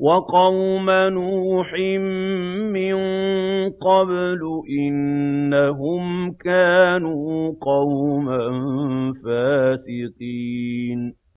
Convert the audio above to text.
وَقَوْمَ نُوحٍ مِّن قَبْلُ ۖ إِنَّهُمْ كَانُوا قَوْمًا فَاسِقِينَ.